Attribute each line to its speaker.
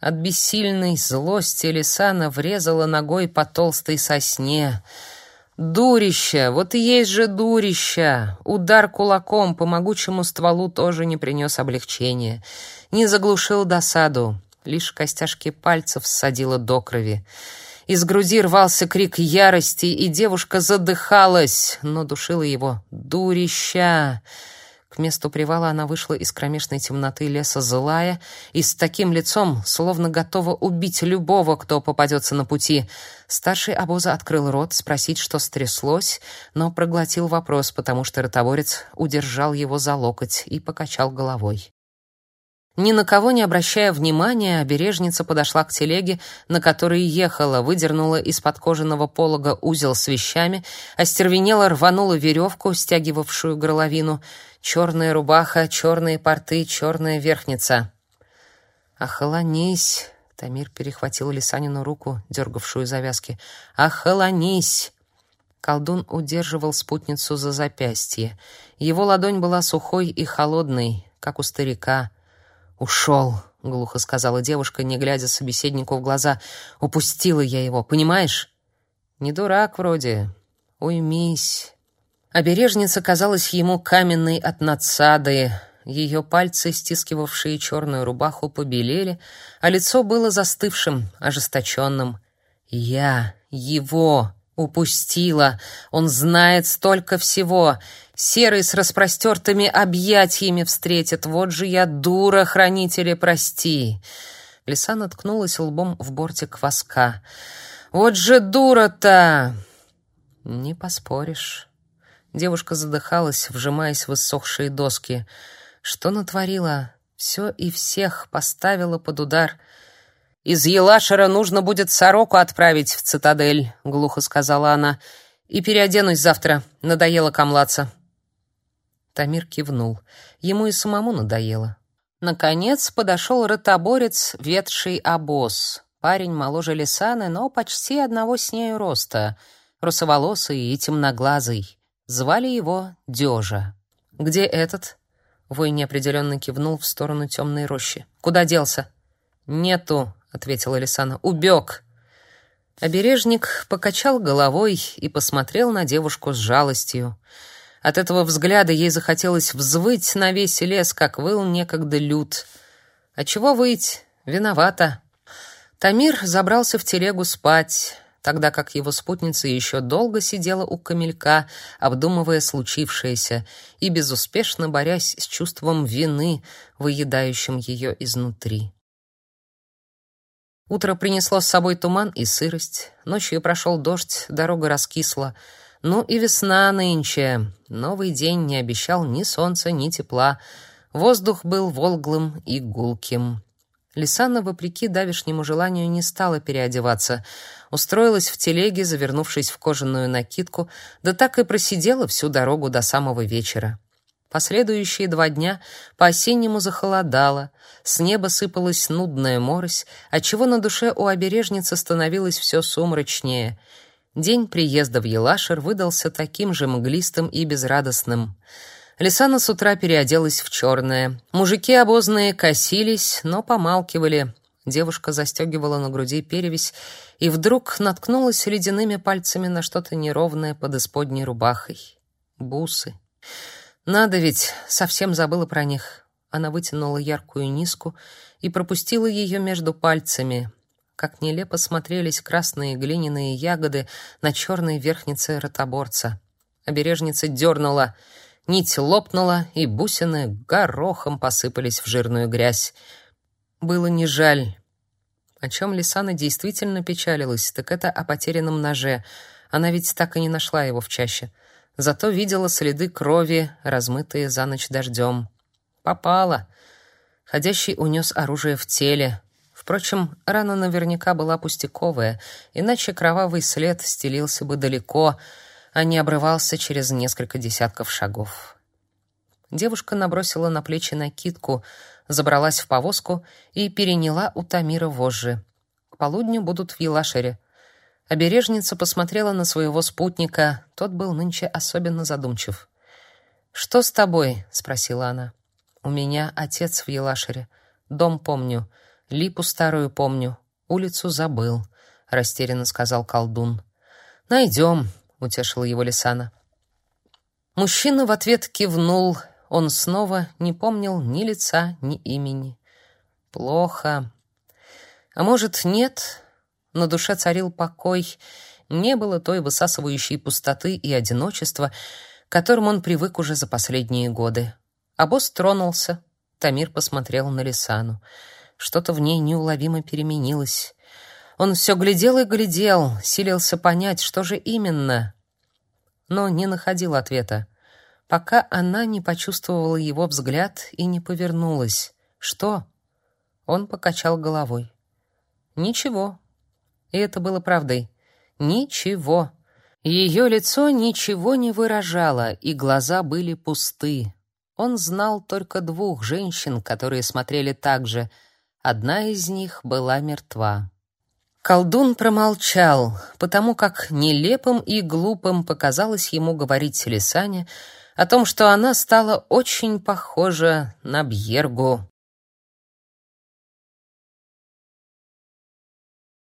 Speaker 1: От бессильной злости Лисана врезала ногой по толстой сосне. Дурище, вот и есть же дурище. Удар кулаком по могучему стволу тоже не принес облегчения. Не заглушил досаду, лишь костяшки пальцев ссадило до крови. Из груди рвался крик ярости, и девушка задыхалась, но душила его. «Дурища!» К месту привала она вышла из кромешной темноты леса злая и с таким лицом, словно готова убить любого, кто попадется на пути. Старший обоза открыл рот спросить, что стряслось, но проглотил вопрос, потому что ротоборец удержал его за локоть и покачал головой. Ни на кого не обращая внимания, обережница подошла к телеге, на которой ехала, выдернула из-под кожаного полога узел с вещами, остервенела рванула веревку, стягивавшую горловину. Черная рубаха, черные порты, черная верхница. «Охолонись!» — Тамир перехватил Лисанину руку, дергавшую завязки. «Охолонись!» Колдун удерживал спутницу за запястье. Его ладонь была сухой и холодной, как у старика — «Ушел», — глухо сказала девушка, не глядя собеседнику в глаза. «Упустила я его, понимаешь?» «Не дурак вроде. Уймись». Обережница казалась ему каменной от надсады. Ее пальцы, стискивавшие черную рубаху, побелели, а лицо было застывшим, ожесточенным. «Я его упустила. Он знает столько всего. Серый с распростертыми объятиями встретит. Вот же я дура, хранители, прости. Лиса наткнулась лбом в бортик воска. Вот же дура-то! Не поспоришь. Девушка задыхалась, вжимаясь в иссохшие доски. Что натворила? Все и всех поставила под удар. «Из Елашера нужно будет сороку отправить в цитадель», — глухо сказала она. «И переоденусь завтра. Надоело камлаться». Тамир кивнул. Ему и самому надоело. Наконец подошел ротоборец, ведший обоз. Парень моложе Лисаны, но почти одного с нею роста. Русоволосый и темноглазый. Звали его Дежа. «Где этот?» Вой неопределенно кивнул в сторону темной рощи. «Куда делся?» «Нету», — ответила Лисана. «Убег». Обережник покачал головой и посмотрел на девушку с жалостью. От этого взгляда ей захотелось взвыть на весь лес, как выл некогда люд. А чего выть? Виновата. Тамир забрался в телегу спать, тогда как его спутница еще долго сидела у камелька, обдумывая случившееся и безуспешно борясь с чувством вины, выедающим ее изнутри. Утро принесло с собой туман и сырость. Ночью прошел дождь, дорога раскисла — ну и весна нынче. Новый день не обещал ни солнца, ни тепла. Воздух был волглым и гулким. Лисана, вопреки давешнему желанию, не стала переодеваться. Устроилась в телеге, завернувшись в кожаную накидку, да так и просидела всю дорогу до самого вечера. Последующие два дня по-осеннему захолодало, с неба сыпалась нудная морось, отчего на душе у обережницы становилось все сумрачнее — День приезда в Елашер выдался таким же мглистым и безрадостным. Лисана с утра переоделась в черное. Мужики обозные косились, но помалкивали. Девушка застегивала на груди перевязь и вдруг наткнулась ледяными пальцами на что-то неровное под исподней рубахой. Бусы. Надо ведь, совсем забыла про них. Она вытянула яркую низку и пропустила ее между пальцами. Как нелепо смотрелись красные глиняные ягоды на черной верхнице ротоборца. Обережница дернула, нить лопнула, и бусины горохом посыпались в жирную грязь. Было не жаль. О чем Лисана действительно печалилась, так это о потерянном ноже. Она ведь так и не нашла его в чаще. Зато видела следы крови, размытые за ночь дождем. Попала. Ходящий унес оружие в теле, Впрочем, рана наверняка была пустяковая, иначе кровавый след стелился бы далеко, а не обрывался через несколько десятков шагов. Девушка набросила на плечи накидку, забралась в повозку и переняла у Тамира вожжи. К полудню будут в Елашере. Обережница посмотрела на своего спутника, тот был нынче особенно задумчив. «Что с тобой?» — спросила она. «У меня отец в Елашере. Дом помню. Липу старую помню, улицу забыл, растерянно сказал колдун. Найдем, утешила его Лисана. Мужчина в ответ кивнул. Он снова не помнил ни лица, ни имени. Плохо. А может, нет? На душе царил покой. Не было той высасывающей пустоты и одиночества, к которым он привык уже за последние годы. А босс тронулся. Тамир посмотрел на Лисану. Что-то в ней неуловимо переменилось. Он все глядел и глядел, силился понять, что же именно, но не находил ответа, пока она не почувствовала его взгляд и не повернулась. Что? Он покачал головой. Ничего. И это было правдой. Ничего. Ее лицо ничего не выражало, и глаза были пусты. Он знал только двух женщин, которые смотрели так же. Одна из них была мертва. Колдун промолчал, потому как нелепым и глупым показалось ему говорить Селисане о том, что она стала очень похожа на Бьергу.